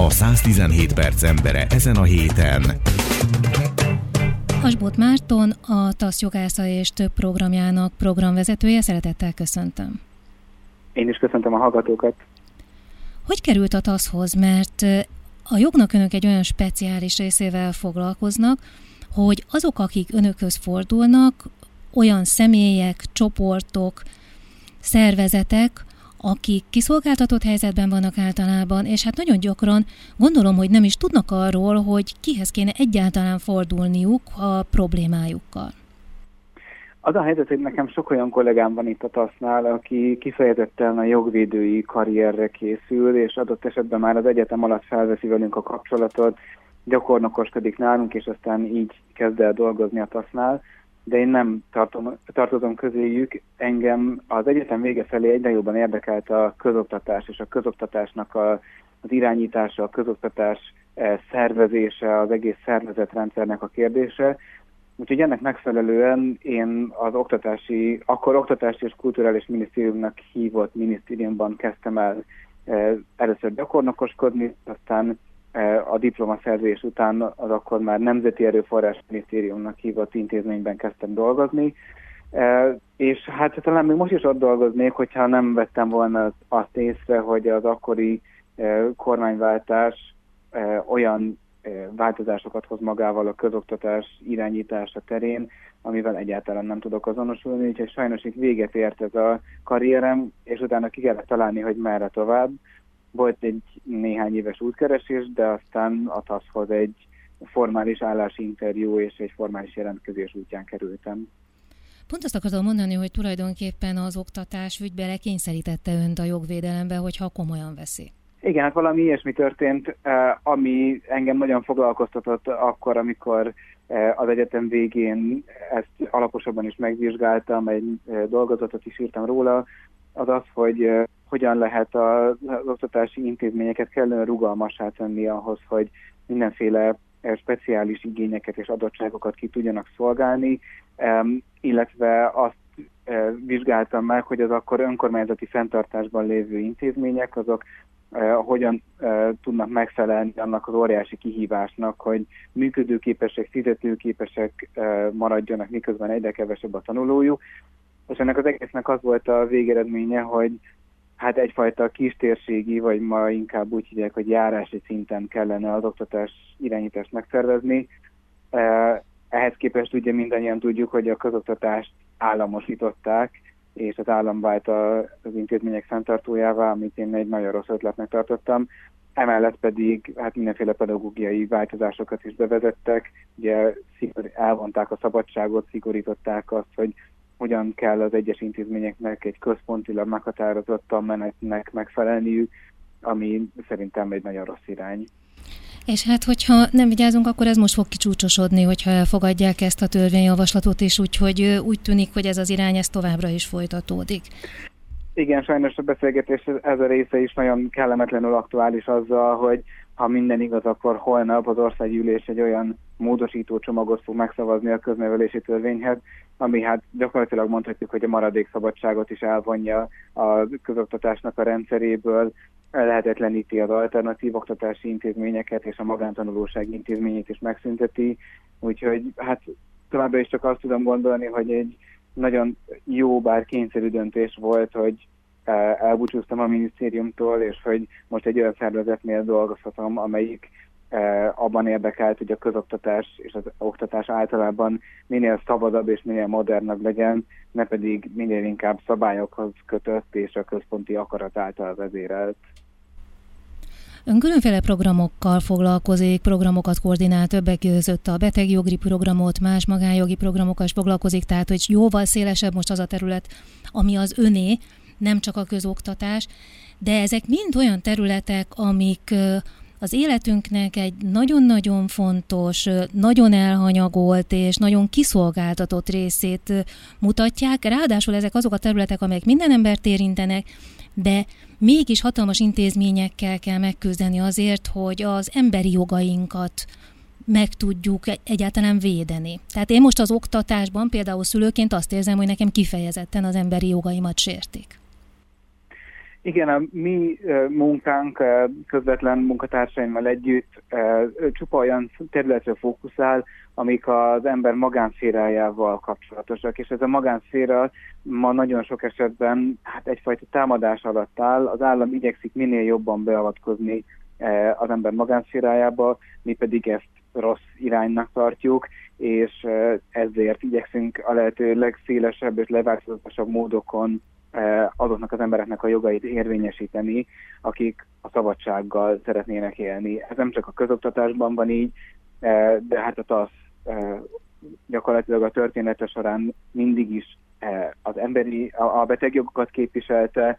A 117 perc embere ezen a héten. Asbot Márton, a TASZ jogásza és több programjának programvezetője, szeretettel köszöntöm. Én is köszöntöm a hallgatókat. Hogy került a TASZ-hoz? Mert a jognak önök egy olyan speciális részével foglalkoznak, hogy azok, akik önökhöz fordulnak, olyan személyek, csoportok, szervezetek, akik kiszolgáltatott helyzetben vannak általában, és hát nagyon gyakran gondolom, hogy nem is tudnak arról, hogy kihez kéne egyáltalán fordulniuk a problémájukkal. Az a helyzet, hogy nekem sok olyan kollégám van itt a TASZ-nál, aki kifejezetten a jogvédői karrierre készül, és adott esetben már az egyetem alatt felveszi velünk a kapcsolatot, gyakornokoskodik nálunk, és aztán így kezd el dolgozni a TASZ-nál de én nem tartom, tartozom közéjük. Engem az egyetem vége felé egyre jobban érdekelt a közoktatás és a közoktatásnak a, az irányítása, a közoktatás e, szervezése, az egész szervezetrendszernek a kérdése. Úgyhogy ennek megfelelően én az oktatási, akkor oktatási és kulturális minisztériumnak hívott minisztériumban kezdtem el e, először gyakornokoskodni, aztán a diplomaszerzés után az akkor már Nemzeti Erőforrás Minisztériumnak hívott intézményben kezdtem dolgozni, e, és hát talán még most is ott dolgoznék, hogyha nem vettem volna azt észre, hogy az akkori e, kormányváltás olyan változásokat hoz magával a közoktatás irányítása terén, amivel egyáltalán nem tudok azonosulni, úgyhogy sajnos itt véget ért ez a karrierem, és utána ki kellett találni, hogy merre tovább. Volt egy néhány éves útkeresés, de aztán a TASZ-hoz egy formális állásinterjú és egy formális jelentkezés útján kerültem. Pont azt akartam mondani, hogy tulajdonképpen az oktatás ügybe kényszerítette önt a jogvédelembe, hogyha komolyan veszi. Igen, hát valami ilyesmi történt, eh, ami engem nagyon foglalkoztatott akkor, amikor eh, az egyetem végén ezt alaposabban is megvizsgáltam, egy eh, dolgozatot is írtam róla, az az, hogy hogyan lehet az, oktatási intézményeket kellően rugalmassá tenni ahhoz, hogy mindenféle speciális igényeket és adottságokat ki tudjanak szolgálni, illetve azt vizsgáltam meg, hogy az akkor önkormányzati fenntartásban lévő intézmények, azok hogyan tudnak megfelelni annak az óriási kihívásnak, hogy működőképesek, fizetőképesek maradjanak, miközben egyre kevesebb a tanulójuk. És ennek az egésznek az volt a végeredménye, hogy hát egyfajta kistérségi, vagy ma inkább úgy hívják, hogy járási szinten kellene az oktatás irányítást megszervezni. Ehhez képest ugye mindannyian tudjuk, hogy a közoktatást államosították, és az állam vált az intézmények fenntartójává, amit én egy nagyon rossz ötletnek tartottam. Emellett pedig hát mindenféle pedagógiai változásokat is bevezettek, ugye elvonták a szabadságot, szigorították azt, hogy hogyan kell az egyes intézményeknek egy központilag meghatározottan menetnek megfelelniük, ami szerintem egy nagyon rossz irány. És hát, hogyha nem vigyázunk, akkor ez most fog kicsúcsosodni, hogyha elfogadják ezt a törvényjavaslatot, és úgyhogy úgy tűnik, hogy ez az irány ez továbbra is folytatódik. Igen, sajnos a beszélgetés ez a része is nagyon kellemetlenül aktuális azzal, hogy ha minden igaz, akkor holnap az országgyűlés egy olyan módosító csomagot fog megszavazni a köznevelési törvényhez, ami hát gyakorlatilag mondhatjuk, hogy a maradék szabadságot is elvonja a közoktatásnak a rendszeréből, lehetetleníti az alternatív oktatási intézményeket és a magántanulóság intézményét is megszünteti, úgyhogy hát továbbra is csak azt tudom gondolni, hogy egy nagyon jó, bár kényszerű döntés volt, hogy elbúcsúztam a minisztériumtól, és hogy most egy olyan szervezetnél dolgozhatom, amelyik abban érdekelt, hogy a közoktatás és az oktatás általában minél szabadabb és minél modernabb legyen, ne pedig minél inkább szabályokhoz kötött és a központi akarat által vezérelt. Ön különféle programokkal foglalkozik, programokat koordinál többek között a betegjogi programot, más magánjogi programokkal is foglalkozik, tehát hogy jóval szélesebb most az a terület, ami az öné, nem csak a közoktatás, de ezek mind olyan területek, amik az életünknek egy nagyon-nagyon fontos, nagyon elhanyagolt és nagyon kiszolgáltatott részét mutatják. Ráadásul ezek azok a területek, amelyek minden embert érintenek, de mégis hatalmas intézményekkel kell megküzdeni azért, hogy az emberi jogainkat meg tudjuk egyáltalán védeni. Tehát én most az oktatásban például szülőként azt érzem, hogy nekem kifejezetten az emberi jogaimat sértik. Igen, a mi munkánk közvetlen munkatársaimmal együtt csupa olyan területre fókuszál, amik az ember magánszférájával kapcsolatosak, és ez a magánszféra ma nagyon sok esetben hát egyfajta támadás alatt áll, az állam igyekszik minél jobban beavatkozni az ember magánszférájába, mi pedig ezt rossz iránynak tartjuk, és ezért igyekszünk a lehető legszélesebb és legváltozatosabb módokon azoknak az embereknek a jogait érvényesíteni, akik a szabadsággal szeretnének élni. Ez nem csak a közoktatásban van így, de hát a TASZ gyakorlatilag a története során mindig is az emberi, a betegjogokat képviselte,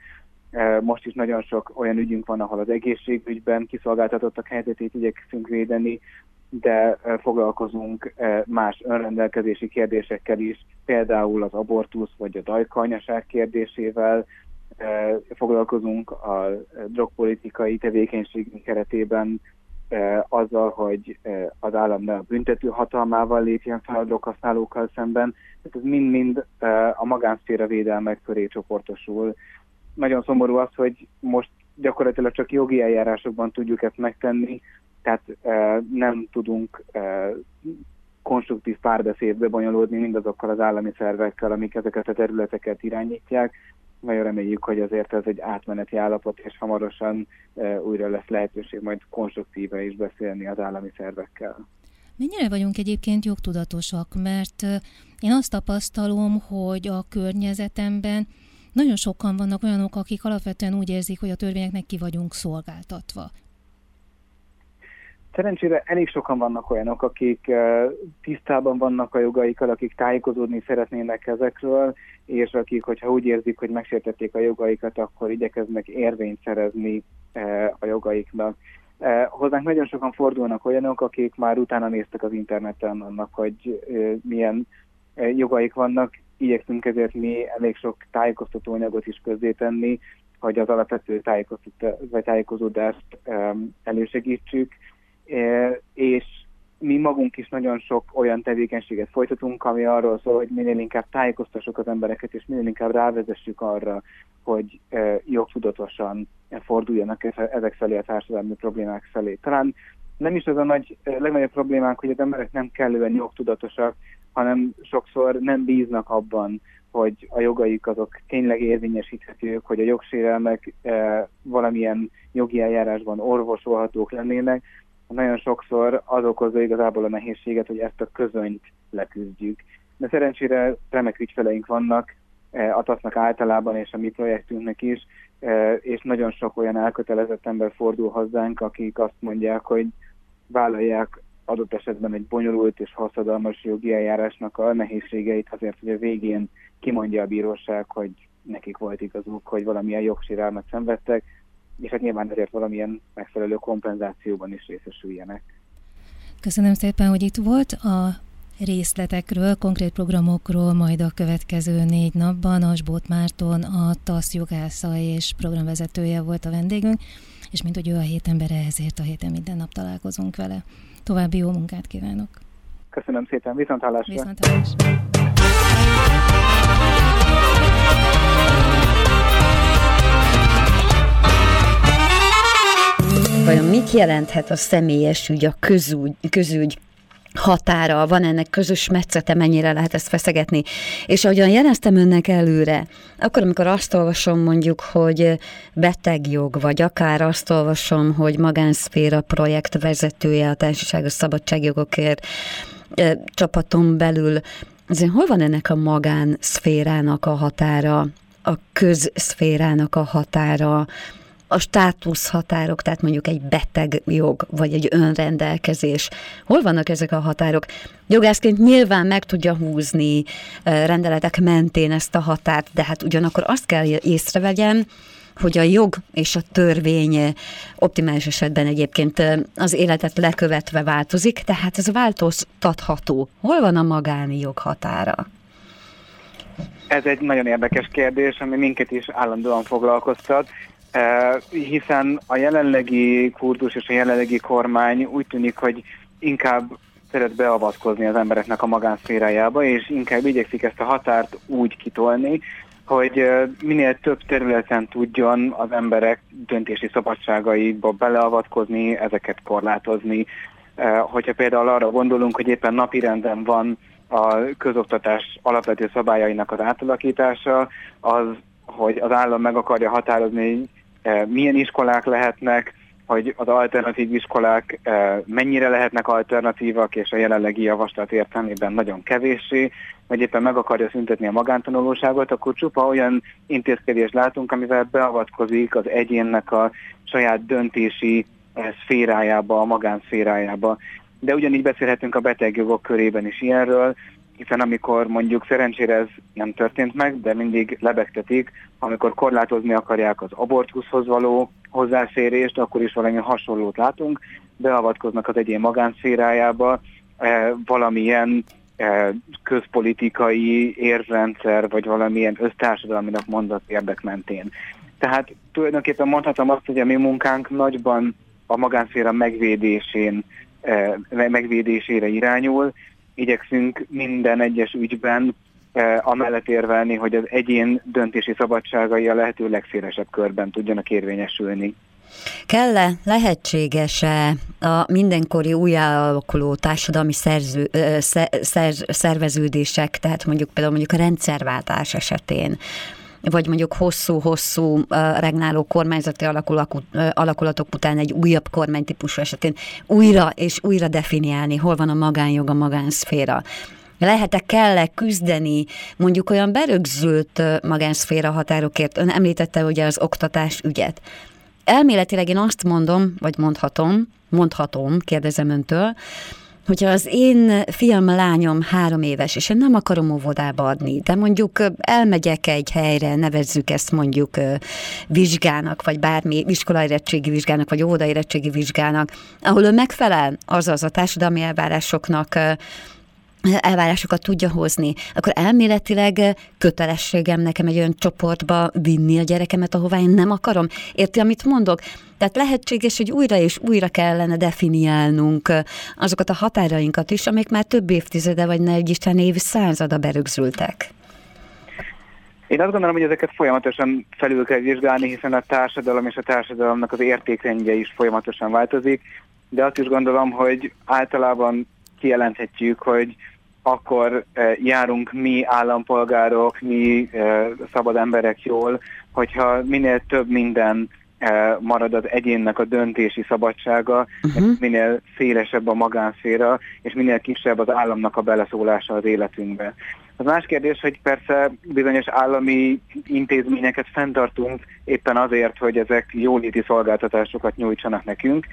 most is nagyon sok olyan ügyünk van, ahol az egészségügyben kiszolgáltatottak helyzetét igyekszünk védeni, de foglalkozunk más önrendelkezési kérdésekkel is, például az abortusz vagy a dajkanyaság kérdésével, foglalkozunk a drogpolitikai tevékenységünk keretében azzal, hogy az állam ne a büntető hatalmával lépjen fel a droghasználókkal szemben. Tehát ez mind-mind a magánszféra védelmek köré csoportosul. Nagyon szomorú az, hogy most gyakorlatilag csak jogi eljárásokban tudjuk ezt megtenni, tehát nem tudunk konstruktív párbeszédbe bonyolódni mindazokkal az állami szervekkel, amik ezeket a területeket irányítják. Nagyon reméljük, hogy azért ez egy átmeneti állapot, és hamarosan újra lesz lehetőség majd konstruktíve is beszélni az állami szervekkel. Mennyire vagyunk egyébként jogtudatosak, mert én azt tapasztalom, hogy a környezetemben nagyon sokan vannak olyanok, akik alapvetően úgy érzik, hogy a törvényeknek ki vagyunk szolgáltatva. Szerencsére elég sokan vannak olyanok, akik tisztában vannak a jogaikkal, akik tájékozódni szeretnének ezekről, és akik, hogyha úgy érzik, hogy megsértették a jogaikat, akkor igyekeznek érvényt szerezni a jogaiknak. Hozzánk nagyon sokan fordulnak olyanok, akik már utána néztek az interneten annak, hogy milyen jogaik vannak. Igyekszünk ezért mi elég sok tájékoztató anyagot is közzétenni, hogy az alapvető tájékozódást elősegítsük és mi magunk is nagyon sok olyan tevékenységet folytatunk, ami arról szól, hogy minél inkább tájékoztassuk az embereket, és minél inkább rávezessük arra, hogy jogtudatosan forduljanak ezek felé a társadalmi problémák felé. Talán nem is az a nagy, legnagyobb problémánk, hogy az emberek nem kellően jogtudatosak, hanem sokszor nem bíznak abban, hogy a jogaik azok tényleg érvényesíthetők, hogy a jogsérelmek valamilyen jogi eljárásban orvosolhatók lennének, nagyon sokszor az okozza igazából a nehézséget, hogy ezt a közönyt leküzdjük. De szerencsére remek ügyfeleink vannak, e, a tasz általában és a mi projektünknek is, e, és nagyon sok olyan elkötelezett ember fordul hozzánk, akik azt mondják, hogy vállalják adott esetben egy bonyolult és hosszadalmas jogi eljárásnak a nehézségeit azért, hogy a végén kimondja a bíróság, hogy nekik volt igazuk, hogy valamilyen jogsérelmet szenvedtek, és hát nyilván ezért valamilyen megfelelő kompenzációban is részesüljenek. Köszönöm szépen, hogy itt volt a részletekről, konkrét programokról majd a következő négy napban. Asbót Márton, a TASZ jogásza és programvezetője volt a vendégünk, és mint hogy ő a hét embere, ezért a héten minden nap találkozunk vele. További jó munkát kívánok! Köszönöm szépen, viszont hallásra! Vajon mit jelenthet a személyes ügy, a közügy, közügy határa, van ennek közös metszete, mennyire lehet ezt feszegetni. És ahogyan jeleztem önnek előre, akkor, amikor azt olvasom mondjuk, hogy betegjog, vagy akár azt olvasom, hogy magánszféra projekt vezetője a Társaságos Szabadságjogokért csapaton belül, azért hol van ennek a magánszférának a határa, a közszférának a határa, a státuszhatárok, tehát mondjuk egy beteg jog, vagy egy önrendelkezés. Hol vannak ezek a határok? Jogászként nyilván meg tudja húzni rendeletek mentén ezt a határt, de hát ugyanakkor azt kell észrevegyem, hogy a jog és a törvény optimális esetben egyébként az életet lekövetve változik, tehát ez változtatható. Hol van a magáni jog határa? Ez egy nagyon érdekes kérdés, ami minket is állandóan foglalkoztat hiszen a jelenlegi kurtus és a jelenlegi kormány úgy tűnik, hogy inkább szeret beavatkozni az embereknek a magánszférájába, és inkább igyekszik ezt a határt úgy kitolni, hogy minél több területen tudjon az emberek döntési szabadságaiba beleavatkozni, ezeket korlátozni. Hogyha például arra gondolunk, hogy éppen napirenden van a közoktatás alapvető szabályainak az átalakítása, az, hogy az állam meg akarja határozni, milyen iskolák lehetnek, hogy az alternatív iskolák mennyire lehetnek alternatívak, és a jelenlegi javaslat értelmében nagyon kevéssé, vagy éppen meg akarja szüntetni a magántanulóságot, akkor csupa olyan intézkedést látunk, amivel beavatkozik az egyénnek a saját döntési szférájába, a magánszférájába. De ugyanígy beszélhetünk a betegjogok körében is ilyenről, hiszen amikor mondjuk szerencsére ez nem történt meg, de mindig lebegtetik, amikor korlátozni akarják az abortuszhoz való hozzáférést, akkor is valami hasonlót látunk, beavatkoznak az egyén magánszférájába, eh, valamilyen eh, közpolitikai érrendszer, vagy valamilyen össztársadalminak mondat érdek mentén. Tehát tulajdonképpen mondhatom azt, hogy a mi munkánk nagyban a magánszféra megvédésén, eh, megvédésére irányul, igyekszünk minden egyes ügyben e, amellett érvelni, hogy az egyén döntési szabadságai a lehető legszélesebb körben tudjanak érvényesülni. Kell-e, lehetséges-e a mindenkori újjáalakuló társadalmi szerző, szer, szerveződések, tehát mondjuk például mondjuk a rendszerváltás esetén, vagy mondjuk hosszú-hosszú regnáló kormányzati alakulatok után egy újabb kormánytípusú esetén újra és újra definiálni, hol van a magánjog, a magánszféra. Lehet-e, kell-e küzdeni mondjuk olyan berögzült magánszféra határokért? Ön említette ugye az oktatás ügyet. Elméletileg én azt mondom, vagy mondhatom, mondhatom, kérdezem öntől, hogyha az én fiam, lányom három éves, és én nem akarom óvodába adni, de mondjuk elmegyek egy helyre, nevezzük ezt mondjuk vizsgának, vagy bármi iskolaérettségi vizsgának, vagy óvodaérettségi vizsgának, ahol ő megfelel azaz a társadalmi elvárásoknak, elvárásokat tudja hozni, akkor elméletileg kötelességem nekem egy olyan csoportba vinni a gyerekemet, ahová én nem akarom. Érti, amit mondok? Tehát lehetséges, hogy újra és újra kellene definiálnunk azokat a határainkat is, amik már több évtizede, vagy ne egy Isten százada berögzültek. Én azt gondolom, hogy ezeket folyamatosan felül kell vizsgálni, hiszen a társadalom és a társadalomnak az értékrendje is folyamatosan változik, de azt is gondolom, hogy általában kijelenthetjük, hogy akkor járunk mi állampolgárok, mi szabad emberek jól, hogyha minél több minden marad az egyénnek a döntési szabadsága, uh-huh. minél szélesebb a magánszféra, és minél kisebb az államnak a beleszólása az életünkbe. Az más kérdés, hogy persze bizonyos állami intézményeket fenntartunk éppen azért, hogy ezek jóléti szolgáltatásokat nyújtsanak nekünk,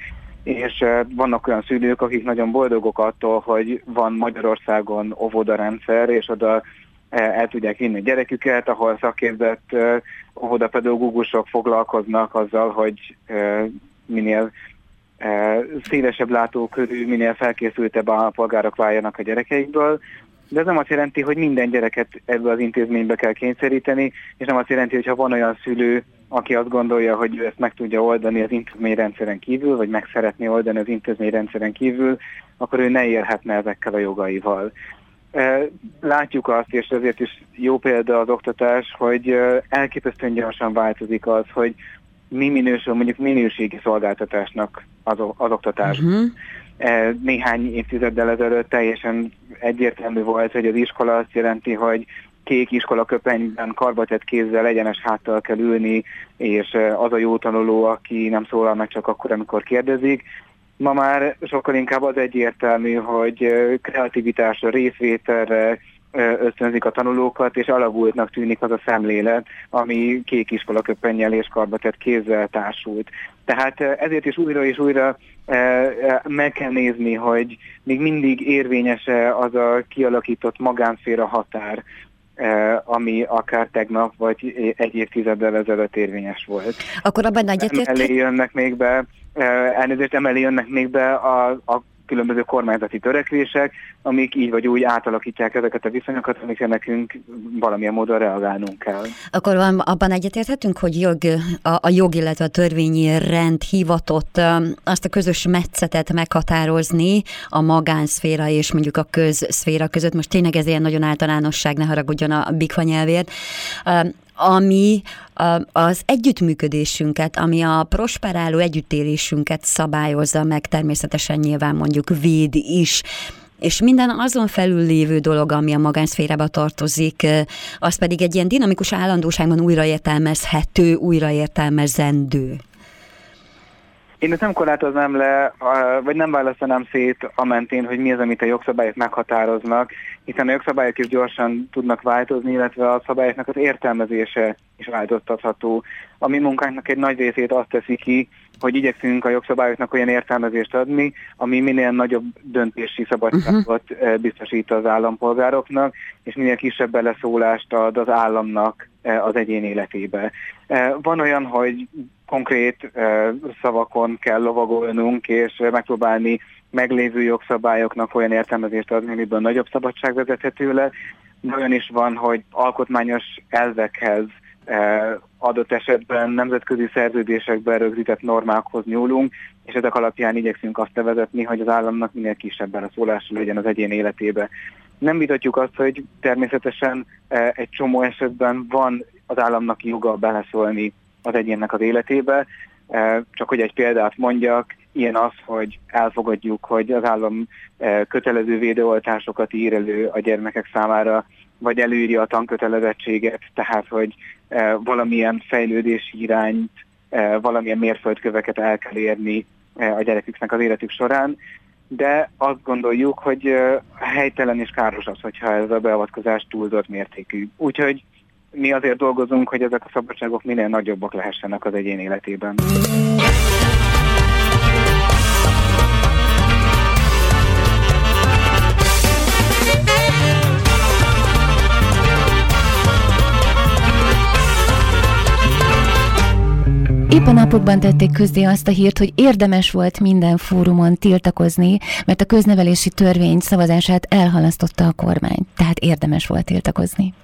és vannak olyan szülők, akik nagyon boldogok attól, hogy van Magyarországon óvodarendszer, és oda el tudják vinni gyereküket, ahol szakképzett óvodapedagógusok foglalkoznak azzal, hogy minél szélesebb látókörű, minél felkészültebb állampolgárok váljanak a gyerekeikből, de ez nem azt jelenti, hogy minden gyereket ebbe az intézménybe kell kényszeríteni, és nem azt jelenti, hogy ha van olyan szülő, aki azt gondolja, hogy ő ezt meg tudja oldani az intézményrendszeren kívül, vagy meg szeretné oldani az intézményrendszeren kívül, akkor ő ne élhetne ezekkel a jogaival. Látjuk azt, és ezért is jó példa az oktatás, hogy elképesztően gyorsan változik az, hogy mi minősül mondjuk minőségi szolgáltatásnak az, az oktatás. Uh-huh. Néhány évtizeddel ezelőtt teljesen egyértelmű volt, hogy az iskola azt jelenti, hogy kék iskola köpenyben karbatett kézzel egyenes háttal kell ülni, és az a jó tanuló, aki nem szólal meg csak akkor, amikor kérdezik. Ma már sokkal inkább az egyértelmű, hogy kreativitásra, részvételre, ösztönzik a tanulókat, és alavultnak tűnik az a szemlélet, ami kék iskola köpennyel és karbatett kézzel társult. Tehát ezért is újra és újra meg kell nézni, hogy még mindig érvényes-e az a kialakított magánszféra határ, ami akár tegnap vagy egy évtizeddel ezelőtt érvényes volt. Akkor abban egyetért? Elé jönnek még be, elnézést emelé jönnek még be a, a különböző kormányzati törekvések, amik így vagy úgy átalakítják ezeket a viszonyokat, amikre nekünk valamilyen módon reagálnunk kell. Akkor van, abban egyetérthetünk, hogy jog, a, a jog, illetve a törvényi rend hivatott azt a közös metszetet meghatározni a magánszféra és mondjuk a közszféra között. Most tényleg ez ilyen nagyon általánosság, ne haragudjon a bikva nyelvért ami az együttműködésünket, ami a prosperáló együttélésünket szabályozza meg, természetesen nyilván mondjuk véd is, és minden azon felül lévő dolog, ami a magánszférába tartozik, az pedig egy ilyen dinamikus állandóságban újraértelmezhető, újraértelmezendő. Én ezt nem korlátoznám le, vagy nem választanám szét a mentén, hogy mi az, amit a jogszabályok meghatároznak, hiszen a jogszabályok is gyorsan tudnak változni, illetve a szabályoknak az értelmezése is változtatható. A mi munkánknak egy nagy részét azt teszi ki, hogy igyekszünk a jogszabályoknak olyan értelmezést adni, ami minél nagyobb döntési szabadságot uh-huh. biztosít az állampolgároknak, és minél kisebb beleszólást ad az államnak eh, az egyén életébe. Eh, van olyan, hogy konkrét szavakon kell lovagolnunk, és megpróbálni meglévő jogszabályoknak olyan értelmezést adni, amiből nagyobb szabadság vezethető le. De olyan is van, hogy alkotmányos elvekhez adott esetben nemzetközi szerződésekben rögzített normákhoz nyúlunk, és ezek alapján igyekszünk azt vezetni, hogy az államnak minél kisebben a szólása legyen az egyén életébe. Nem vitatjuk azt, hogy természetesen egy csomó esetben van az államnak joga beleszólni az egyénnek az életébe. E, csak hogy egy példát mondjak, ilyen az, hogy elfogadjuk, hogy az állam e, kötelező védőoltásokat ír elő a gyermekek számára, vagy előírja a tankötelezettséget, tehát hogy e, valamilyen fejlődési irányt, valamilyen mérföldköveket el kell érni a gyereküknek az életük során, de azt gondoljuk, hogy helytelen és káros az, hogyha ez a beavatkozás túlzott mértékű. Úgyhogy mi azért dolgozunk, hogy ezek a szabadságok minél nagyobbak lehessenek az egyén életében. Épp a napokban tették közzé azt a hírt, hogy érdemes volt minden fórumon tiltakozni, mert a köznevelési törvény szavazását elhalasztotta a kormány. Tehát érdemes volt tiltakozni.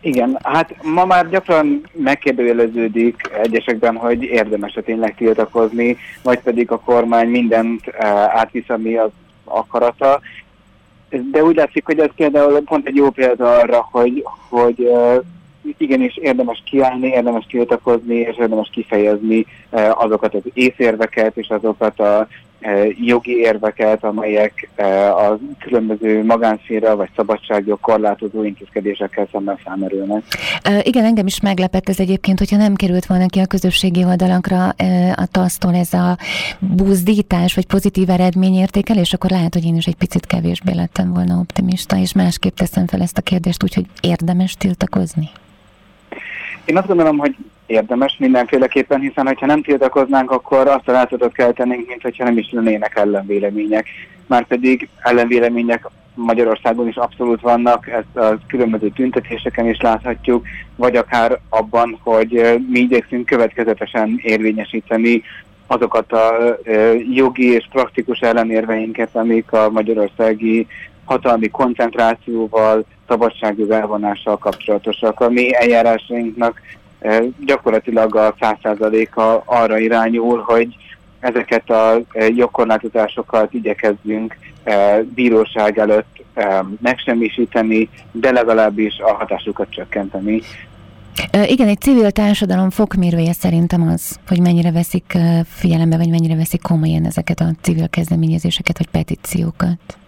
Igen, hát ma már gyakran megkérdőjeleződik egyesekben, hogy érdemes-e tényleg tiltakozni, vagy pedig a kormány mindent uh, átvisz, ami az akarata. De úgy látszik, hogy ez például pont egy jó példa arra, hogy, hogy uh, igenis érdemes kiállni, érdemes tiltakozni, és érdemes kifejezni uh, azokat az észérveket és azokat a jogi érveket, amelyek a különböző magánszféra vagy szabadságjog korlátozó intézkedésekkel szemben felmerülnek. Igen, engem is meglepett ez egyébként, hogyha nem került volna ki a közösségi oldalakra a tasztól ez a buzdítás vagy pozitív eredményértékelés, akkor lehet, hogy én is egy picit kevésbé lettem volna optimista, és másképp teszem fel ezt a kérdést, úgyhogy érdemes tiltakozni. Én azt gondolom, hogy érdemes mindenféleképpen, hiszen ha nem tiltakoznánk, akkor azt a látszatot kell tennünk, mint hogyha nem is lennének ellenvélemények. Márpedig ellenvélemények Magyarországon is abszolút vannak, ezt a különböző tüntetéseken is láthatjuk, vagy akár abban, hogy mi igyekszünk következetesen érvényesíteni azokat a jogi és praktikus ellenérveinket, amik a magyarországi hatalmi koncentrációval, szabadságjog elvonással kapcsolatosak. A mi eljárásainknak eh, gyakorlatilag a 100%-a arra irányul, hogy ezeket a eh, jogkorlátozásokat igyekezzünk eh, bíróság előtt megsemmisíteni, de legalábbis a hatásukat csökkenteni. Igen, egy civil társadalom fokmérője szerintem az, hogy mennyire veszik figyelembe, vagy mennyire veszik komolyan ezeket a civil kezdeményezéseket, vagy petíciókat.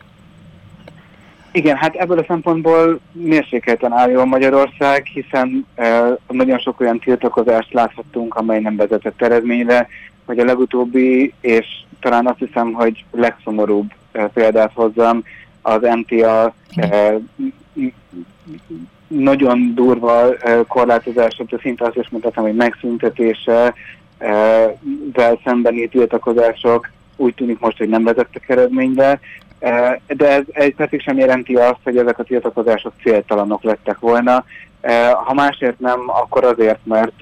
Igen, hát ebből a szempontból mérsékelten álljon Magyarország, hiszen e, nagyon sok olyan tiltakozást láthattunk, amely nem vezetett eredményre, hogy a legutóbbi, és talán azt hiszem, hogy legszomorúbb e, példát hozzam, az MTA e, nagyon durva e, korlátozások, de szinte azt is mondhatom, hogy megszüntetése, vel szembeni tiltakozások úgy tűnik most, hogy nem vezettek eredményre, de ez egy percig sem jelenti azt, hogy ezek a tiltakozások céltalanok lettek volna. Ha másért nem, akkor azért, mert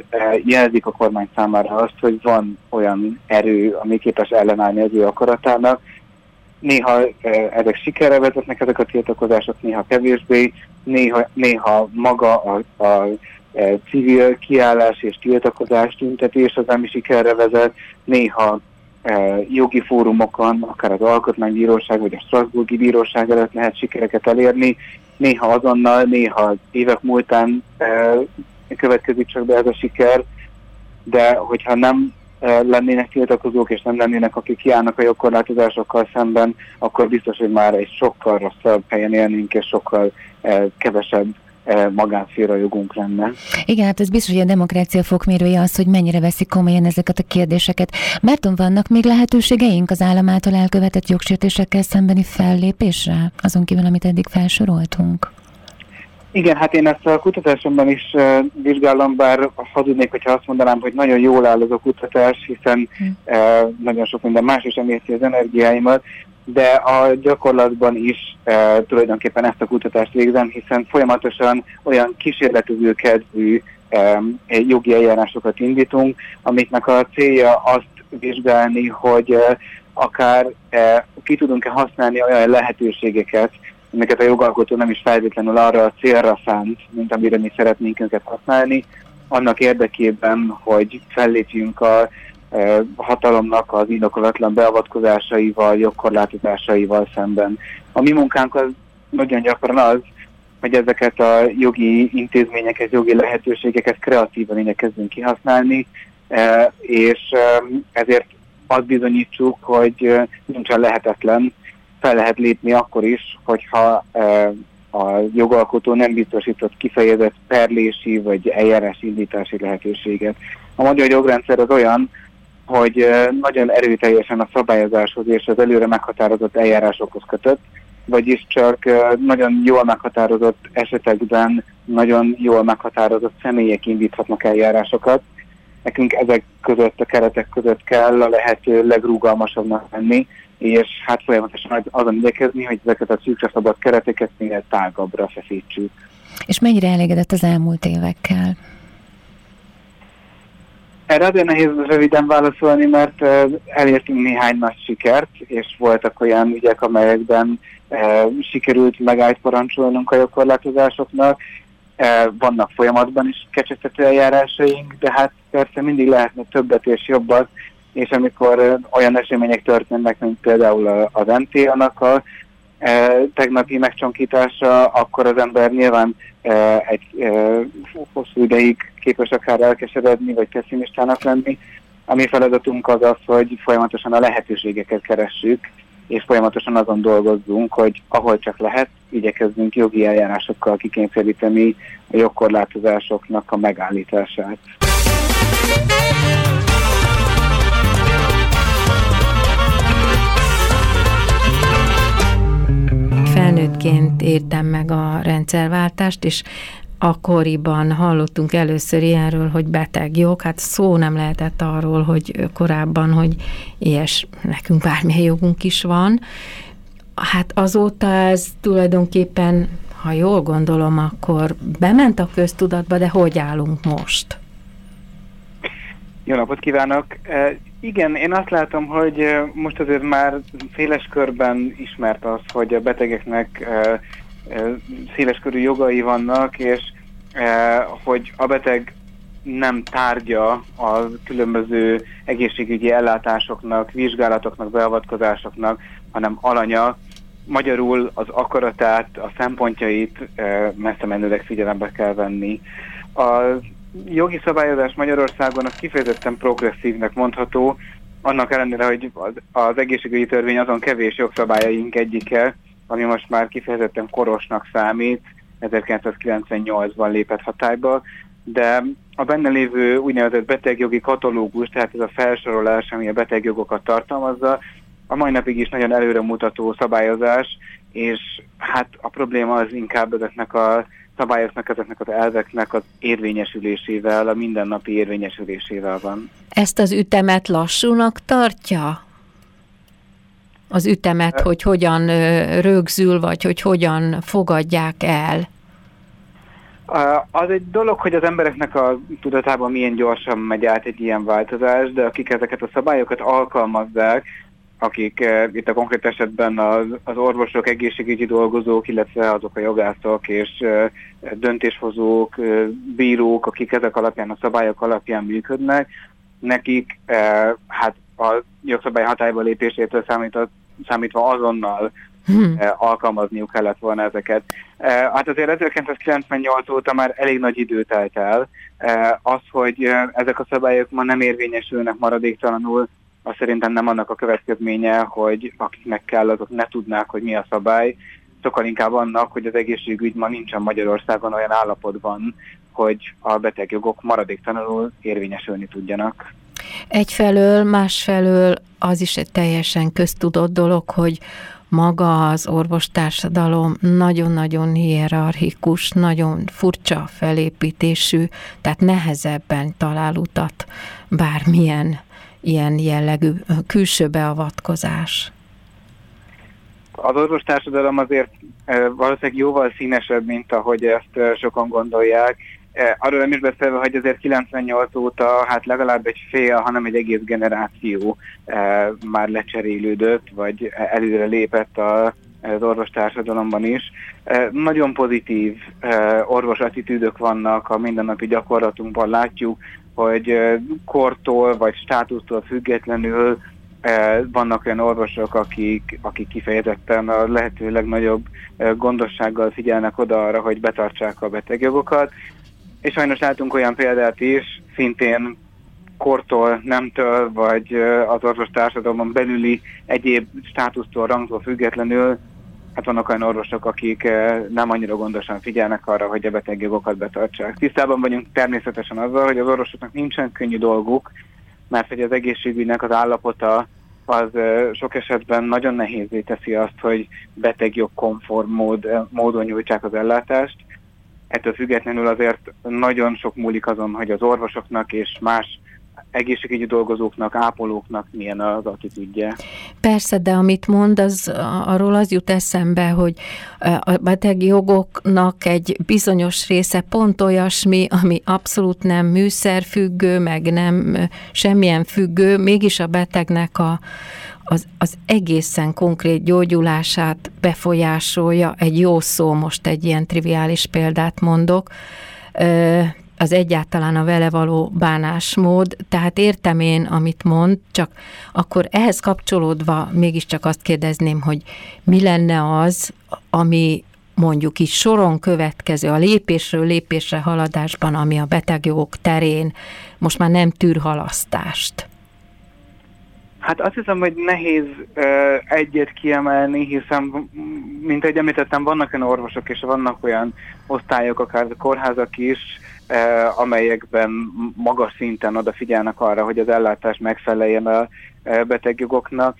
jelzik a kormány számára azt, hogy van olyan erő, ami képes ellenállni az ő akaratának. Néha ezek sikerre vezetnek ezek a tiltakozások, néha kevésbé, néha, néha maga a, a civil kiállás és tiltakozás tüntetés az, ami sikerre vezet, néha jogi fórumokon, akár az Alkotmánybíróság vagy a Strasburgi Bíróság előtt lehet sikereket elérni, néha azonnal, néha évek múltán következik csak be ez a siker, de hogyha nem lennének tiltakozók, és nem lennének, akik kiállnak a jogkorlátozásokkal szemben, akkor biztos, hogy már egy sokkal rosszabb helyen élnénk, és sokkal kevesebb magánszféra jogunk lenne. Igen, hát ez biztos, hogy a demokrácia fokmérője az, hogy mennyire veszik komolyan ezeket a kérdéseket. Márton, vannak még lehetőségeink az állam által elkövetett jogsértésekkel szembeni fellépésre, azon kívül, amit eddig felsoroltunk? Igen, hát én ezt a kutatásomban is uh, vizsgálom, bár hazudnék, hogyha azt mondanám, hogy nagyon jól áll az a kutatás, hiszen uh, nagyon sok minden más is emészi az energiáimat, de a gyakorlatban is uh, tulajdonképpen ezt a kutatást végzem, hiszen folyamatosan olyan kísérletező kedvű um, jogi eljárásokat indítunk, amiknek a célja azt vizsgálni, hogy uh, akár uh, ki tudunk-e használni olyan lehetőségeket, amiket a jogalkotó nem is feltétlenül arra a célra szánt, mint amire mi szeretnénk őket használni, annak érdekében, hogy fellépjünk a e, hatalomnak az indokolatlan beavatkozásaival, jogkorlátozásaival szemben. A mi munkánk az nagyon gyakran az, hogy ezeket a jogi intézményeket, jogi lehetőségeket kreatívan igyekezzünk kihasználni, e, és e, ezért azt bizonyítsuk, hogy nincsen lehetetlen fel lehet lépni akkor is, hogyha a jogalkotó nem biztosított kifejezett perlési vagy eljárás indítási lehetőséget. A magyar jogrendszer az olyan, hogy nagyon erőteljesen a szabályozáshoz és az előre meghatározott eljárásokhoz kötött, vagyis csak nagyon jól meghatározott esetekben nagyon jól meghatározott személyek indíthatnak eljárásokat. Nekünk ezek között, a keretek között kell a lehető legrúgalmasabbnak lenni, és hát folyamatosan azon igyekezni, hogy ezeket a szűkre szabad kereteket minél tágabbra feszítsük. És mennyire elégedett az elmúlt évekkel? Erre azért nehéz röviden válaszolni, mert elértünk néhány nagy sikert, és voltak olyan ügyek, amelyekben sikerült megállt parancsolnunk a jogkorlátozásoknak. Vannak folyamatban is kecsegtető eljárásaink, de hát persze mindig lehetne többet és jobbat, és amikor olyan események történnek, mint például az MTA-nak a e, tegnapi megcsonkítása, akkor az ember nyilván egy hosszú ideig képes akár elkeseredni, vagy pessimistának lenni. A mi feladatunk az az, hogy folyamatosan a lehetőségeket keressük, és folyamatosan azon dolgozzunk, hogy ahol csak lehet, igyekezzünk jogi eljárásokkal kikényszeríteni a jogkorlátozásoknak a megállítását. felnőttként értem meg a rendszerváltást, és akkoriban hallottunk először ilyenről, hogy beteg jog, hát szó nem lehetett arról, hogy korábban, hogy ilyes, nekünk bármilyen jogunk is van. Hát azóta ez tulajdonképpen, ha jól gondolom, akkor bement a köztudatba, de hogy állunk most? Jó napot kívánok! Igen, én azt látom, hogy most azért már széles körben ismert az, hogy a betegeknek széles körű jogai vannak, és hogy a beteg nem tárgya a különböző egészségügyi ellátásoknak, vizsgálatoknak, beavatkozásoknak, hanem alanya. Magyarul az akaratát, a szempontjait messze menőleg figyelembe kell venni. Az jogi szabályozás Magyarországon az kifejezetten progresszívnek mondható, annak ellenére, hogy az, az egészségügyi törvény azon kevés jogszabályaink egyike, ami most már kifejezetten korosnak számít, 1998-ban lépett hatályba, de a benne lévő úgynevezett betegjogi katalógus, tehát ez a felsorolás, ami a betegjogokat tartalmazza, a mai napig is nagyon előremutató szabályozás, és hát a probléma az inkább ezeknek a szabályoknak, ezeknek az elveknek az érvényesülésével, a mindennapi érvényesülésével van. Ezt az ütemet lassúnak tartja? Az ütemet, hogy hogyan rögzül, vagy hogy hogyan fogadják el? Az egy dolog, hogy az embereknek a tudatában milyen gyorsan megy át egy ilyen változás, de akik ezeket a szabályokat alkalmazzák, akik itt a konkrét esetben az, az orvosok, egészségügyi dolgozók, illetve azok a jogászok és uh, döntéshozók, bírók, akik ezek alapján, a szabályok alapján működnek, nekik hát a jogszabály hatályba lépésétől számítva, számítva azonnal hmm. alkalmazniuk kellett volna ezeket. Hát azért 1998 óta már elég nagy idő telt el. Az, hogy ezek a szabályok ma nem érvényesülnek maradéktalanul, az szerintem nem annak a következménye, hogy akiknek kell, azok ne tudnák, hogy mi a szabály, sokkal inkább annak, hogy az egészségügy ma nincsen Magyarországon olyan állapotban, hogy a betegjogok maradéktalanul érvényesülni tudjanak. Egyfelől, másfelől az is egy teljesen köztudott dolog, hogy maga az orvostársadalom nagyon-nagyon hierarchikus, nagyon furcsa felépítésű, tehát nehezebben talál utat bármilyen ilyen jellegű külső beavatkozás. Az orvostársadalom azért valószínűleg jóval színesebb, mint ahogy ezt sokan gondolják. Arról nem is beszélve, hogy azért 98 óta hát legalább egy fél, hanem egy egész generáció már lecserélődött, vagy előre lépett a, az orvostársadalomban is. Nagyon pozitív orvos attitűdök vannak a mindennapi gyakorlatunkban, látjuk, hogy kortól vagy státusztól függetlenül vannak olyan orvosok, akik, akik kifejezetten a lehető legnagyobb gondossággal figyelnek oda arra, hogy betartsák a betegjogokat. És sajnos látunk olyan példát is, szintén kortól, nemtől, vagy az orvostársadalomon belüli egyéb státusztól, rangtól függetlenül, hát vannak olyan orvosok, akik nem annyira gondosan figyelnek arra, hogy a betegjogokat betartsák. Tisztában vagyunk természetesen azzal, hogy az orvosoknak nincsen könnyű dolguk, mert hogy az egészségügynek az állapota az sok esetben nagyon nehézé teszi azt, hogy betegjog konform mód, módon nyújtsák az ellátást. Ettől függetlenül azért nagyon sok múlik azon, hogy az orvosoknak és más egészségügyi dolgozóknak, ápolóknak milyen az attitűdje. Persze, de amit mond, az, arról az jut eszembe, hogy a beteg jogoknak egy bizonyos része pont olyasmi, ami abszolút nem műszerfüggő, meg nem semmilyen függő, mégis a betegnek a, az, az egészen konkrét gyógyulását befolyásolja. Egy jó szó, most egy ilyen triviális példát mondok, az egyáltalán a vele való bánásmód, tehát értem én, amit mond, csak akkor ehhez kapcsolódva mégiscsak azt kérdezném, hogy mi lenne az, ami mondjuk is soron következő, a lépésről lépésre haladásban, ami a betegjogok terén most már nem tűr halasztást. Hát azt hiszem, hogy nehéz egyet kiemelni, hiszen, mint ahogy említettem, vannak olyan orvosok és vannak olyan osztályok, akár kórházak is, amelyekben magas szinten odafigyelnek arra, hogy az ellátás megfeleljen a betegjogoknak.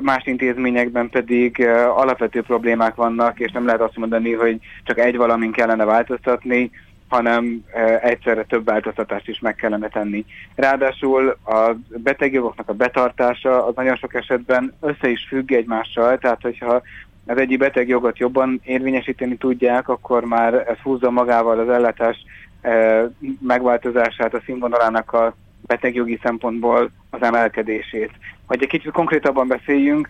Más intézményekben pedig alapvető problémák vannak, és nem lehet azt mondani, hogy csak egy valamin kellene változtatni, hanem egyszerre több változtatást is meg kellene tenni. Ráadásul a betegjogoknak a betartása az nagyon sok esetben össze is függ egymással, tehát hogyha az egyik betegjogot jobban érvényesíteni tudják, akkor már ez húzza magával az ellátás megváltozását, a színvonalának a betegjogi szempontból az emelkedését. Hogy egy kicsit konkrétabban beszéljünk,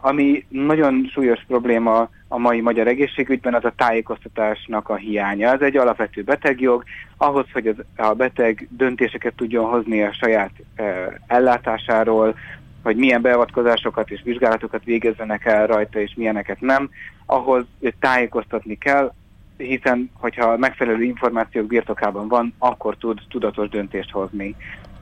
ami nagyon súlyos probléma a mai magyar egészségügyben az a tájékoztatásnak a hiánya. Ez egy alapvető betegjog, ahhoz, hogy az, a beteg döntéseket tudjon hozni a saját e, ellátásáról, hogy milyen beavatkozásokat és vizsgálatokat végezzenek el rajta, és milyeneket nem, ahhoz tájékoztatni kell, hiszen hogyha megfelelő információk birtokában van, akkor tud tudatos döntést hozni.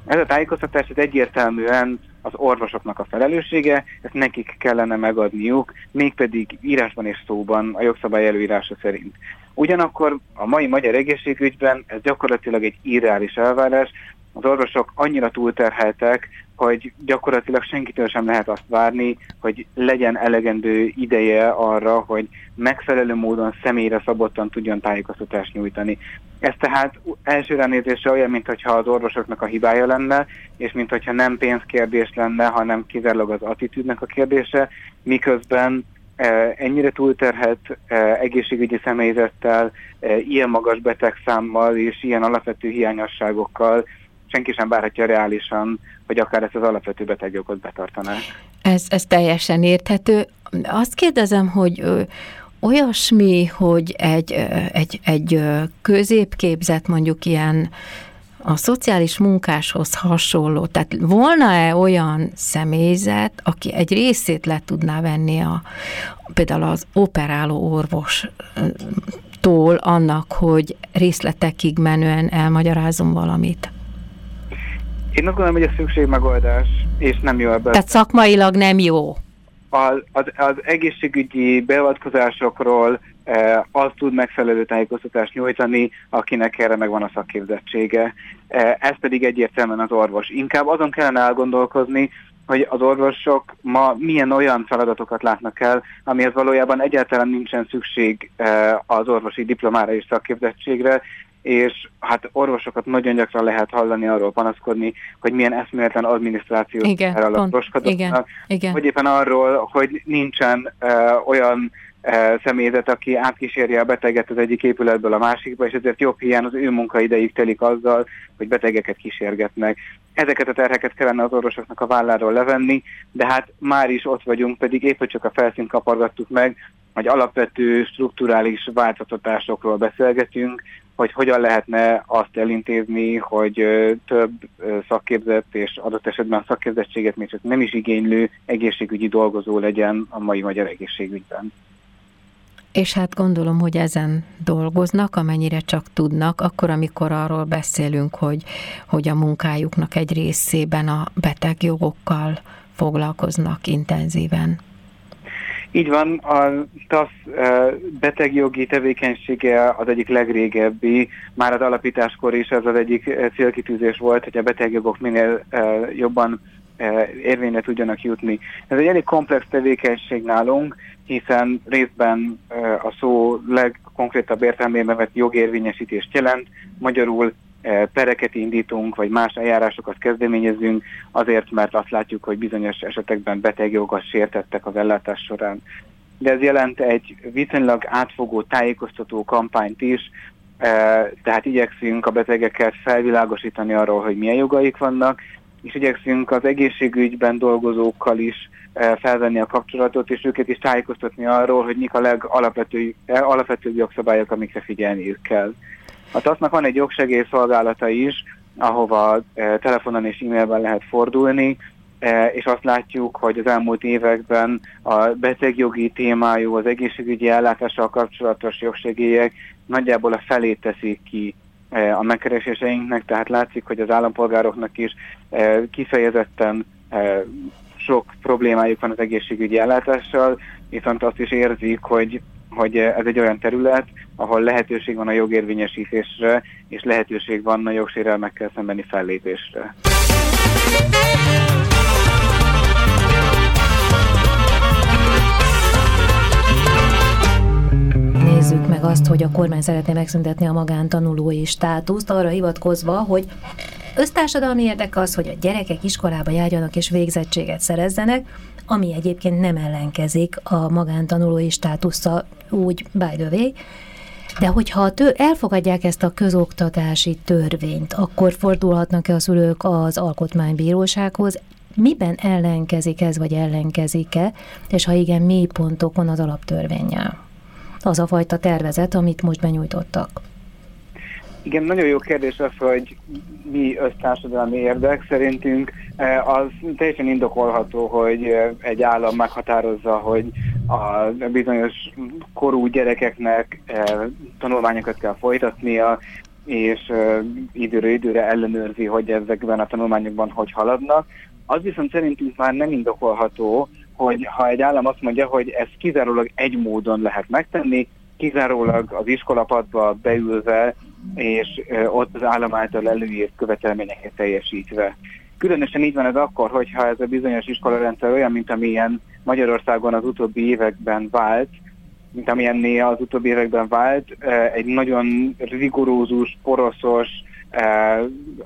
Ez a tájékoztatás ez egyértelműen az orvosoknak a felelőssége, ezt nekik kellene megadniuk, mégpedig írásban és szóban a jogszabály előírása szerint. Ugyanakkor a mai magyar egészségügyben ez gyakorlatilag egy irreális elvárás, az orvosok annyira túlterheltek, hogy gyakorlatilag senkitől sem lehet azt várni, hogy legyen elegendő ideje arra, hogy megfelelő módon személyre szabottan tudjon tájékoztatást nyújtani. Ez tehát első ránézésre olyan, mintha az orvosoknak a hibája lenne, és mintha nem pénzkérdés lenne, hanem kizárólag az attitűdnek a kérdése, miközben e, ennyire túlterhet e, egészségügyi személyzettel, e, ilyen magas betegszámmal és ilyen alapvető hiányosságokkal senki sem várhatja reálisan, hogy akár ezt az alapvető betegjogot betartanák. Ez, ez teljesen érthető. Azt kérdezem, hogy olyasmi, hogy egy, egy, egy középképzett mondjuk ilyen a szociális munkáshoz hasonló, tehát volna-e olyan személyzet, aki egy részét le tudná venni a, például az operáló orvostól annak, hogy részletekig menően elmagyarázom valamit? Én azt gondolom, hogy a szükség megoldás, és nem jó ebben. Tehát szakmailag nem jó. Az, az, az egészségügyi beavatkozásokról e, az tud megfelelő tájékoztatást nyújtani, akinek erre megvan a szakképzettsége. E, ez pedig egyértelműen az orvos. Inkább azon kellene elgondolkozni, hogy az orvosok ma milyen olyan feladatokat látnak el, amihez valójában egyáltalán nincsen szükség e, az orvosi diplomára és szakképzettségre, és hát orvosokat nagyon gyakran lehet hallani arról panaszkodni, hogy milyen eszméletlen adminisztrációt igen, pont, igen, igen. vagy éppen arról, hogy nincsen uh, olyan személyzet, aki átkíséri a beteget az egyik épületből a másikba, és ezért jobb hiány az ő munkaidejük telik azzal, hogy betegeket kísérgetnek. Ezeket a terheket kellene az orvosoknak a válláról levenni, de hát már is ott vagyunk, pedig épp hogy csak a felszínt kapargattuk meg, hogy alapvető strukturális változtatásokról beszélgetünk, hogy hogyan lehetne azt elintézni, hogy több szakképzett és adott esetben szakképzettséget még csak nem is igénylő egészségügyi dolgozó legyen a mai magyar egészségügyben. És hát gondolom, hogy ezen dolgoznak, amennyire csak tudnak, akkor, amikor arról beszélünk, hogy, hogy a munkájuknak egy részében a betegjogokkal foglalkoznak intenzíven. Így van, a TASZ betegjogi tevékenysége az egyik legrégebbi, már az alapításkor is ez az egyik célkitűzés volt, hogy a betegjogok minél jobban érvényre tudjanak jutni. Ez egy elég komplex tevékenység nálunk, hiszen részben a szó legkonkrétabb értelmében vett jogérvényesítést jelent, magyarul pereket indítunk, vagy más eljárásokat kezdeményezünk, azért, mert azt látjuk, hogy bizonyos esetekben betegjogot sértettek az ellátás során. De ez jelent egy viszonylag átfogó tájékoztató kampányt is, tehát igyekszünk a betegeket felvilágosítani arról, hogy milyen jogaik vannak, és igyekszünk az egészségügyben dolgozókkal is felvenni a kapcsolatot, és őket is tájékoztatni arról, hogy mik a legalapvetőbb jogszabályok, amikre figyelniük kell. A TASZ-nak van egy jogsegélyszolgálata is, ahova e, telefonon és e-mailben lehet fordulni, e, és azt látjuk, hogy az elmúlt években a betegjogi témájú, az egészségügyi ellátással kapcsolatos jogsegélyek nagyjából a felét teszik ki e, a megkereséseinknek, tehát látszik, hogy az állampolgároknak is kifejezetten sok problémájuk van az egészségügyi ellátással, viszont azt is érzik, hogy hogy ez egy olyan terület, ahol lehetőség van a jogérvényesítésre, és lehetőség van a jogsérelmekkel szembeni fellépésre. Nézzük meg azt, hogy a kormány szeretné megszüntetni a magántanulói státuszt, arra hivatkozva, hogy Össztársadalmi érdek az, hogy a gyerekek iskolába járjanak és végzettséget szerezzenek, ami egyébként nem ellenkezik a magántanulói státusszal úgy by the way, de hogyha tő, elfogadják ezt a közoktatási törvényt, akkor fordulhatnak-e a szülők az alkotmánybírósághoz, miben ellenkezik ez, vagy ellenkezik-e, és ha igen, mi pontokon az alaptörvényel? Az a fajta tervezet, amit most benyújtottak. Igen, nagyon jó kérdés az, hogy mi össztársadalmi érdek. Szerintünk az teljesen indokolható, hogy eh, egy állam meghatározza, hogy a bizonyos korú gyerekeknek eh, tanulmányokat kell folytatnia, és időről időre ellenőrzi, hogy ezekben a tanulmányokban hogy haladnak. Az viszont szerintünk már nem indokolható, hogy ha egy állam azt mondja, hogy ezt kizárólag egy módon lehet megtenni, kizárólag az iskolapadba beülve és ott az állam által előírt követelményeket teljesítve. Különösen így van ez akkor, hogyha ez a bizonyos iskolarendszer olyan, mint amilyen Magyarországon az utóbbi években vált, mint amilyenné az utóbbi években vált, egy nagyon rigorózus, poroszos,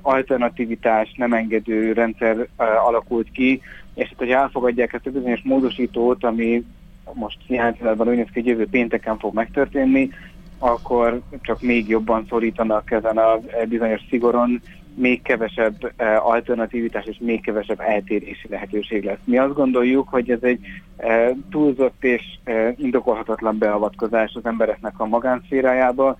alternativitás nem engedő rendszer alakult ki, és hát, hogy elfogadják ezt a bizonyos módosítót, ami most jelen pillanatban úgy néz ki, hogy jövő pénteken fog megtörténni, akkor csak még jobban szorítanak ezen a bizonyos szigoron, még kevesebb e, alternativitás és még kevesebb eltérési lehetőség lesz. Mi azt gondoljuk, hogy ez egy e, túlzott és e, indokolhatatlan beavatkozás az embereknek a magánszférájába,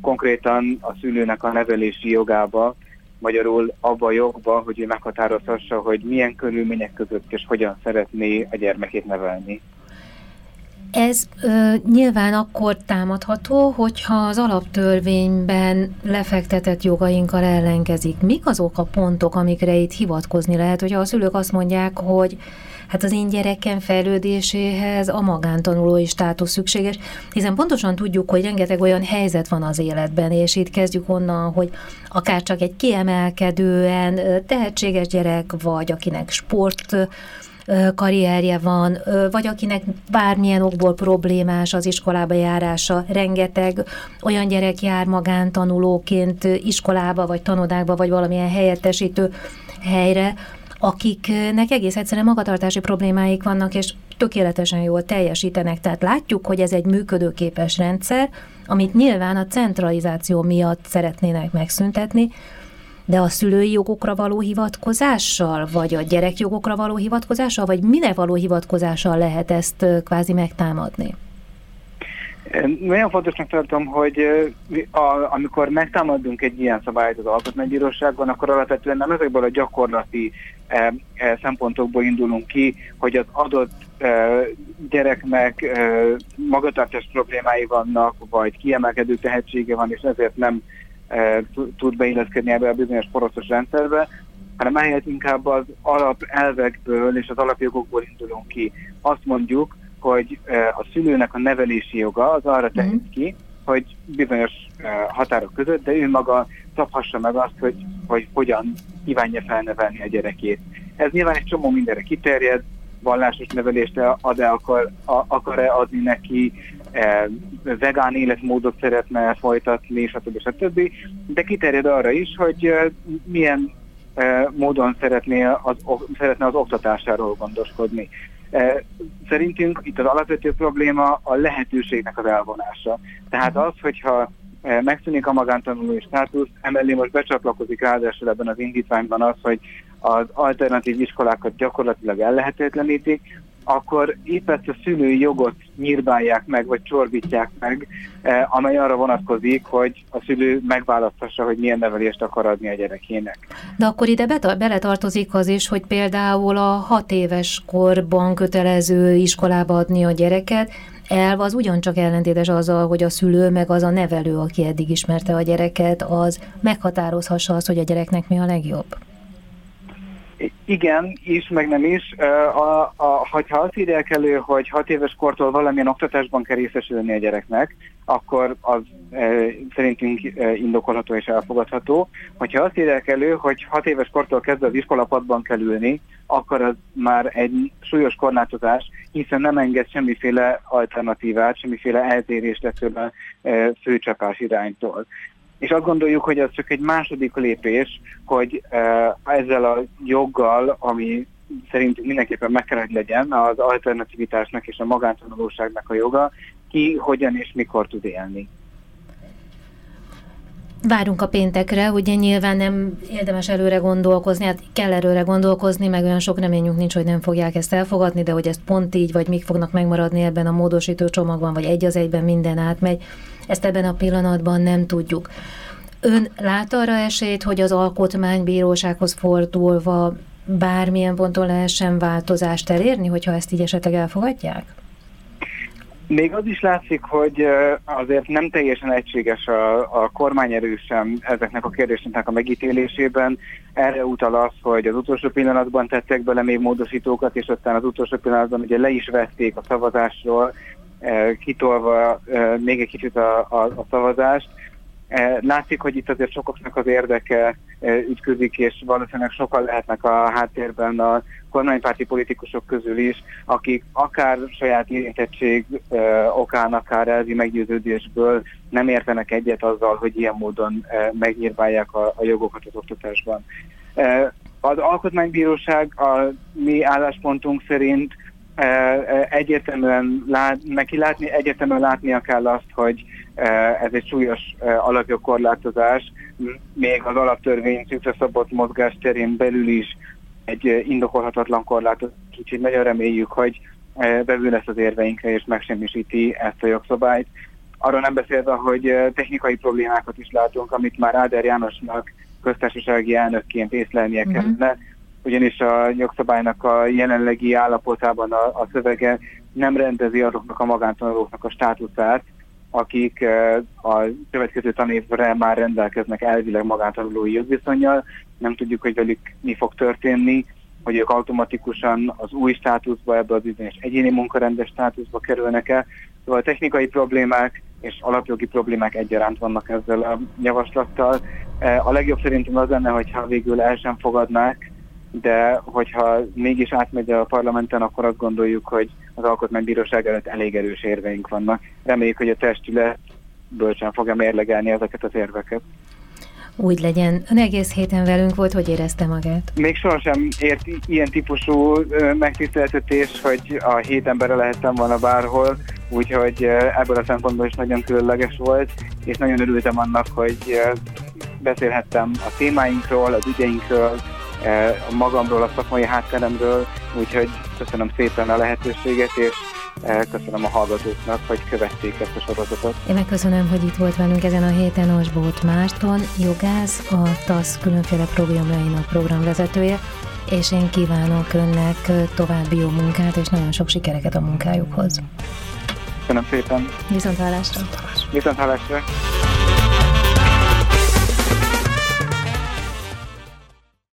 konkrétan a szülőnek a nevelési jogába, magyarul abba a jogba, hogy ő meghatározhassa, hogy milyen körülmények között és hogyan szeretné a gyermekét nevelni. Ez ö, nyilván akkor támadható, hogyha az alaptörvényben lefektetett jogainkkal ellenkezik. Mik azok a pontok, amikre itt hivatkozni lehet, hogyha a szülők azt mondják, hogy hát az én gyerekem fejlődéséhez a magántanulói státusz szükséges, hiszen pontosan tudjuk, hogy rengeteg olyan helyzet van az életben, és itt kezdjük onnan, hogy akár csak egy kiemelkedően tehetséges gyerek, vagy akinek sport karrierje van, vagy akinek bármilyen okból problémás az iskolába járása, rengeteg olyan gyerek jár magántanulóként iskolába, vagy tanodákba, vagy valamilyen helyettesítő helyre, akiknek egész egyszerűen magatartási problémáik vannak, és tökéletesen jól teljesítenek. Tehát látjuk, hogy ez egy működőképes rendszer, amit nyilván a centralizáció miatt szeretnének megszüntetni, de a szülői jogokra való hivatkozással, vagy a gyerekjogokra való hivatkozással, vagy mire való hivatkozással lehet ezt kvázi megtámadni? Nagyon fontosnak tartom, hogy a, amikor megtámadunk egy ilyen szabályt az alkotmánybíróságban, akkor alapvetően nem ezekből a gyakorlati e, e, szempontokból indulunk ki, hogy az adott e, gyereknek e, magatartás problémái vannak, vagy kiemelkedő tehetsége van, és ezért nem tud beilleszkedni ebbe a bizonyos poroszos rendszerbe, hanem ehelyett inkább az alapelvekből és az alapjogokból indulunk ki. Azt mondjuk, hogy a szülőnek a nevelési joga az arra mhm. tehet ki, hogy bizonyos határok között, de ő maga szabhassa meg azt, hogy, hogy hogyan kívánja felnevelni a gyerekét. Ez nyilván egy csomó mindenre kiterjed, vallásos nevelést ad-e, akar, akar-e adni neki, vegán életmódot szeretne folytatni, stb. stb. De kiterjed arra is, hogy e, milyen e, módon szeretné az, szeretne az oktatásáról gondoskodni. E, szerintünk itt az alapvető probléma a lehetőségnek az elvonása. Tehát az, hogyha e, megszűnik a magántanulói státusz, emellé most becsatlakozik ráadásul ebben az indítványban az, hogy az alternatív iskolákat gyakorlatilag ellehetetlenítik, akkor épp ezt a szülői jogot nyírbálják meg, vagy csorbítják meg, eh, amely arra vonatkozik, hogy a szülő megválaszthassa, hogy milyen nevelést akar adni a gyerekének. De akkor ide beletartozik az is, hogy például a hat éves korban kötelező iskolába adni a gyereket, elv az ugyancsak ellentétes azzal, hogy a szülő meg az a nevelő, aki eddig ismerte a gyereket, az meghatározhassa azt, hogy a gyereknek mi a legjobb. Igen, is, meg nem is. A, a, hogyha azt írják elő, hogy hat éves kortól valamilyen oktatásban kell részesülni a gyereknek, akkor az e, szerintünk indokolható és elfogadható. Hogyha azt írják elő, hogy hat éves kortól kezdve az iskolapadban kell ülni, akkor az már egy súlyos korlátozás, hiszen nem enged semmiféle alternatívát, semmiféle eltérést ettől a e, főcsapás iránytól és azt gondoljuk, hogy az csak egy második lépés, hogy ezzel a joggal, ami szerint mindenképpen meg kell, hogy legyen az alternativitásnak és a magántanulóságnak a joga, ki, hogyan és mikor tud élni. Várunk a péntekre, ugye nyilván nem érdemes előre gondolkozni, hát kell előre gondolkozni, meg olyan sok reményünk nincs, hogy nem fogják ezt elfogadni, de hogy ezt pont így, vagy mik fognak megmaradni ebben a módosító csomagban, vagy egy az egyben minden átmegy, ezt ebben a pillanatban nem tudjuk. Ön lát arra esélyt, hogy az alkotmánybírósághoz fordulva bármilyen ponton lehessen változást elérni, hogyha ezt így esetleg elfogadják? Még az is látszik, hogy azért nem teljesen egységes a, a kormányerő sem ezeknek a kérdéseknek a megítélésében. Erre utal az, hogy az utolsó pillanatban tettek bele még módosítókat, és aztán az utolsó pillanatban ugye le is vették a szavazásról, kitolva még egy kicsit a, a, a szavazást. Látszik, hogy itt azért sokaknak az érdeke ütközik, és valószínűleg sokan lehetnek a háttérben a kormánypárti politikusok közül is, akik akár saját érintettség okán, akár elvi meggyőződésből nem értenek egyet azzal, hogy ilyen módon megnyírválják a, a jogokat az oktatásban. Az Alkotmánybíróság a mi álláspontunk szerint egyértelműen lát, neki látni, egyértelműen látnia kell azt, hogy ez egy súlyos alapjogkorlátozás, még az alaptörvény szűkre szabott mozgás terén belül is egy indokolhatatlan korlátozás, úgyhogy nagyon reméljük, hogy bevő lesz az érveinkre és megsemmisíti ezt a jogszabályt. Arról nem beszélve, hogy technikai problémákat is látunk, amit már Áder Jánosnak köztársasági elnökként észlelnie uh-huh. Ugyanis a jogszabálynak a jelenlegi állapotában a, a szövege nem rendezi azoknak a magántanulóknak a státuszát, akik a következő tanévre már rendelkeznek elvileg magántanulói jogviszonyjal. Nem tudjuk, hogy velük mi fog történni, hogy ők automatikusan az új státuszba, ebbe az bizonyos egyéni munkarendes státuszba kerülnek el. Szóval technikai problémák és alapjogi problémák egyaránt vannak ezzel a javaslattal. A legjobb szerintem az lenne, hogyha végül el sem fogadnák, de hogyha mégis átmegy a parlamenten, akkor azt gondoljuk, hogy az Alkotmánybíróság előtt elég erős érveink vannak. Reméljük, hogy a testület bölcsen fogja mérlegelni ezeket az érveket. Úgy legyen. Ön egész héten velünk volt, hogy érezte magát? Még sohasem ért ilyen típusú megtiszteltetés, hogy a hét emberre lehettem volna bárhol, úgyhogy ebből a szempontból is nagyon különleges volt, és nagyon örültem annak, hogy beszélhettem a témáinkról, az ügyeinkről, a magamról, a szakmai hátteremről, úgyhogy köszönöm szépen a lehetőséget, és köszönöm a hallgatóknak, hogy követték ezt a sorozatot. Én megköszönöm, hogy itt volt velünk ezen a héten Osbót Márton, jogász, a TASZ különféle programjainak programvezetője, és én kívánok önnek további jó munkát, és nagyon sok sikereket a munkájukhoz. Köszönöm szépen. Viszont hallásra. Viszont hallásra.